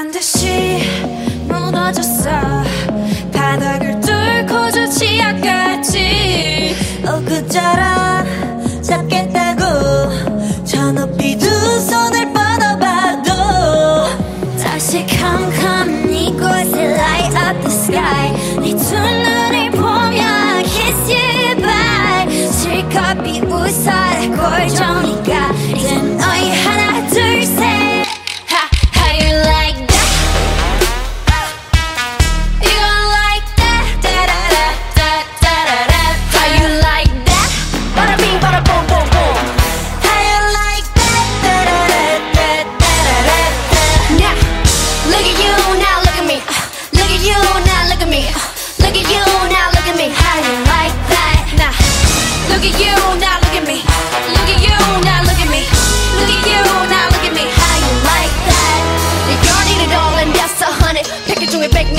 반드시 무너졌어. 바닥을 뚫고 저 지하까지. 엊그처럼 잡겠다고. 저 높이 두 손을 뻗어봐도 다시 캄캄 이곳에 light up the sky. 네두 눈을 보면 kiss you bye. 실컷 비웃어 골정이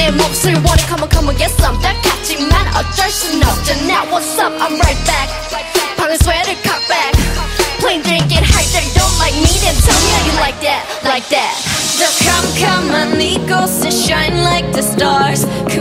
내 몫을 원해 come on come on get some 딱같지만 어쩔 순 없잖아 What's up I'm right back 방금 sweater cock back Plain drink it hard they don't like me then tell me how you like that like that 더 캄캄한 이곳에 shine like the stars 그